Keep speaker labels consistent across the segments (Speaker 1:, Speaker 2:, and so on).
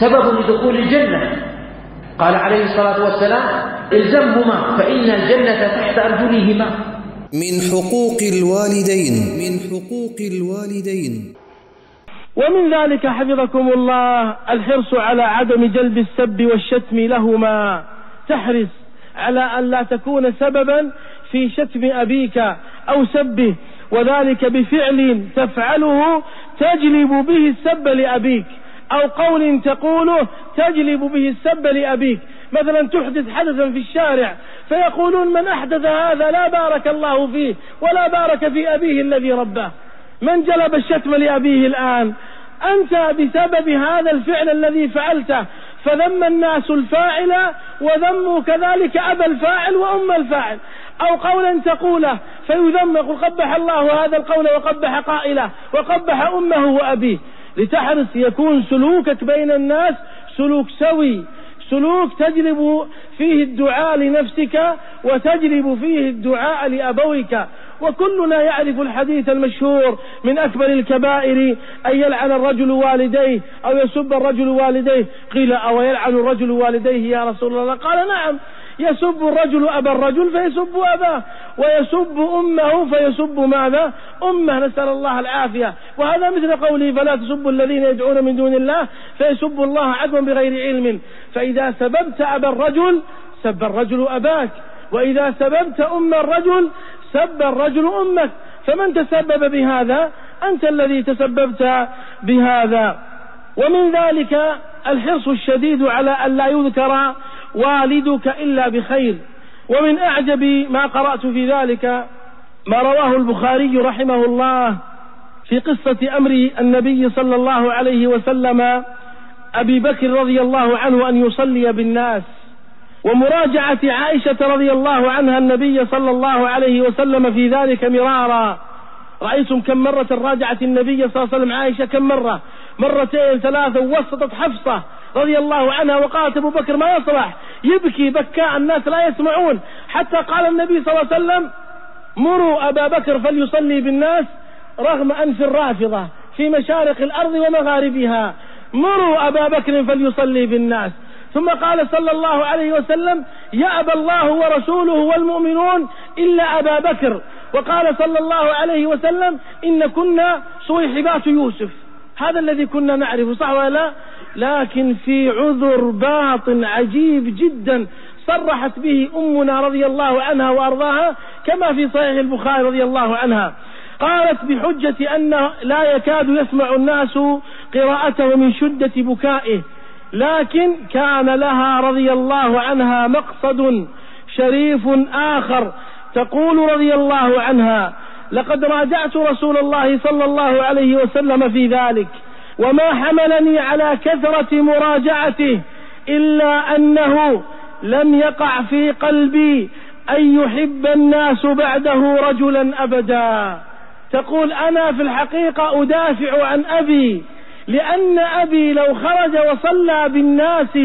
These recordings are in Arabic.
Speaker 1: سبب لدخول الجنة. قال عليه الصلاة والسلام إلزمهما فإن الجنة تحت أرجلهما.
Speaker 2: من حقوق الوالدين. من حقوق الوالدين.
Speaker 3: ومن ذلك حفظكم الله الحرص على عدم جلب السب والشتم لهما. تحرص على أن لا تكون سببا في شتم أبيك أو سبه وذلك بفعل تفعله تجلب به السب لأبيك. أو قول تقوله تجلب به السب لأبيك. مثلا تحدث حدثا في الشارع فيقولون من أحدث هذا لا بارك الله فيه ولا بارك في أبيه الذي رباه. من جلب الشتم لأبيه الآن؟ أنت بسبب هذا الفعل الذي فعلته. فذم الناس الفاعل وذموا كذلك أبا الفاعل وأم الفاعل. أو قولا تقوله فيذم يقول قبح الله هذا القول وقبح قائله وقبح أمه وأبيه. لتحرص يكون سلوكك بين الناس سلوك سوي. سلوك تجلب فيه الدعاء لنفسك وتجلب فيه الدعاء لأبويك. وكلنا يعرف الحديث المشهور من أكبر الكبائر أن يلعن الرجل والديه أو يسب الرجل والديه. قيل أو يلعن الرجل والديه يا رسول الله؟ قال نعم. يسب الرجل أبا الرجل فيسب أباه ويسب أمه فيسب ماذا؟ أمه نسأل الله العافية. وهذا مثل قوله فلا تسبوا الذين يدعون من دون الله فيسبوا الله عدوا بغير علم. فإذا سببت أبا الرجل سب الرجل أباك. وإذا سببت أم الرجل سب الرجل أمك. فمن تسبب بهذا؟ أنت الذي تسببت بهذا. ومن ذلك الحرص الشديد على أن لا يذكر والدك إلا بخير. ومن أعجب ما قرأت في ذلك ما رواه البخاري رحمه الله في قصة أمر النبي صلى الله عليه وسلم أبي بكر رضي الله عنه أن يصلي بالناس. ومراجعة عائشة رضي الله عنها النبي صلى الله عليه وسلم في ذلك مرارا. رأيتم كم مرة راجعت النبي صلى الله عليه وسلم عائشة؟ كم مرة؟ مرتين ثلاثة ووسطت حفصة رضي الله عنها وقالت أبو بكر ما يصلح؟ يبكي بكاء الناس لا يسمعون. حتى قال النبي صلى الله عليه وسلم مروا أبا بكر فليصلي بالناس رغم أنف الرافضة في مشارق الأرض ومغاربها. مروا أبا بكر فليصلي بالناس. ثم قال صلى الله عليه وسلم يأبى الله ورسوله والمؤمنون إلا أبا بكر. وقال صلى الله عليه وسلم إن كنا صويحبات يوسف. هذا الذي كنا نعرفه صح ولا لا؟ لكن في عذر باطن عجيب جدا صرحت به أمنا رضي الله عنها وأرضاها كما في صحيح البخاري رضي الله عنها. قالت بحجة أن لا يكاد يسمع الناس قراءته من شدة بكائه لكن كان لها رضي الله عنها مقصد شريف آخر. تقول رضي الله عنها لقد راجعت رسول الله صلى الله عليه وسلم في ذلك. وما حملني على كثرة مراجعته إلا أنه لم يقع في قلبي أن يحب الناس بعده رجلا أبدا. تقول أنا في الحقيقة أدافع عن أبي لأن أبي لو خرج وصلى بالناس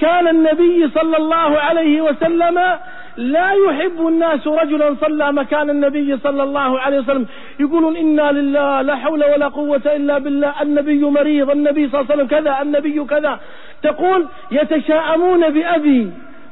Speaker 3: كان النبي صلى الله عليه وسلم لا يحب الناس رجلا صلى مكان النبي صلى الله عليه وسلم. يقولون إنا لله لا حول ولا قوة إلا بالله. النبي مريض النبي صلى الله عليه وسلم كذا النبي كذا. تقول يتشاءمون بأبي.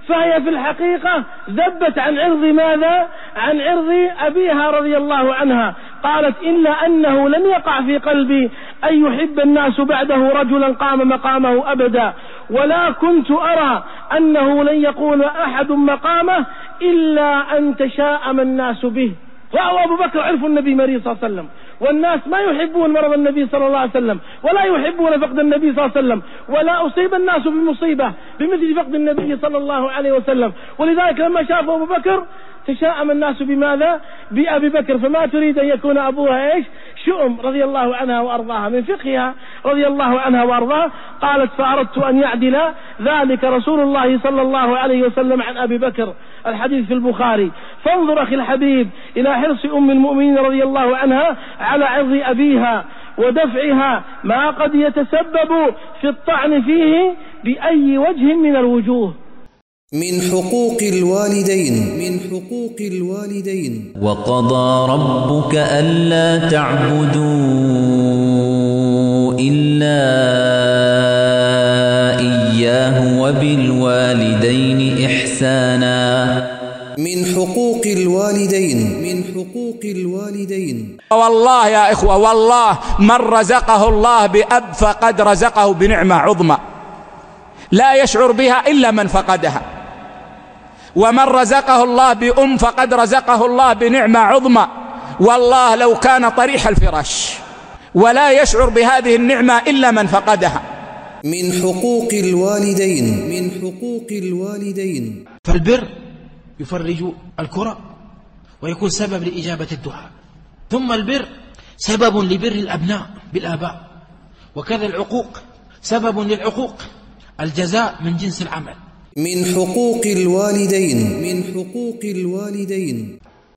Speaker 3: فهي في الحقيقة ذبت عن عرض ماذا؟ عن عرض أبيها رضي الله عنها. قالت إلا أنه لم يقع في قلبي أن يحب الناس بعده رجلا قام مقامه أبدا. ولا كنت أرى أنه لن يقول أحد مقامه إلا أن تشاءم الناس به. رأوا أبو بكر عرفوا النبي مريض صلى الله عليه وسلم. والناس ما يحبون مرض النبي صلى الله عليه وسلم ولا يحبون فقد النبي صلى الله عليه وسلم ولا أصيب الناس بمصيبة بمثل فقد النبي صلى الله عليه وسلم. ولذلك لما شافوا أبو بكر تشاءم الناس بماذا؟ بأبي بكر. فما تريد أن يكون أبوها إيش؟ شؤم رضي الله عنها وأرضاها من فقهها. رضي الله عنها وأرضاها قالت فأردت أن يعدل ذلك رسول الله صلى الله عليه وسلم عن أبي بكر. الحديث في البخاري. فانظر أخي الحبيب إلى حرص أم المؤمنين رضي الله عنها على عرض أبيها ودفعها ما قد يتسبب في الطعن فيه بأي وجه من الوجوه.
Speaker 2: من حقوق الوالدين. من حقوق الوالدين.
Speaker 4: وقضى ربك ألا تعبدوا. إلا إياه وبالوالدين إحسانا.
Speaker 2: من حقوق الوالدين. من حقوق الوالدين.
Speaker 5: والله يا إخوة والله من رزقه الله بأب فقد رزقه بنعمة عظمى. لا يشعر بها إلا من فقدها. ومن رزقه الله بأم فقد رزقه الله بنعمة عظمى. والله لو كان طريح الفراش. ولا يشعر بهذه النعمة إلا من فقدها.
Speaker 2: من حقوق الوالدين. من حقوق الوالدين.
Speaker 1: فالبر يفرج الكرة ويكون سبب لإجابة الدعاء. ثم البر سبب لبر الأبناء بالآباء. وكذا العقوق سبب للعقوق الجزاء من جنس العمل.
Speaker 2: من حقوق الوالدين. من حقوق الوالدين.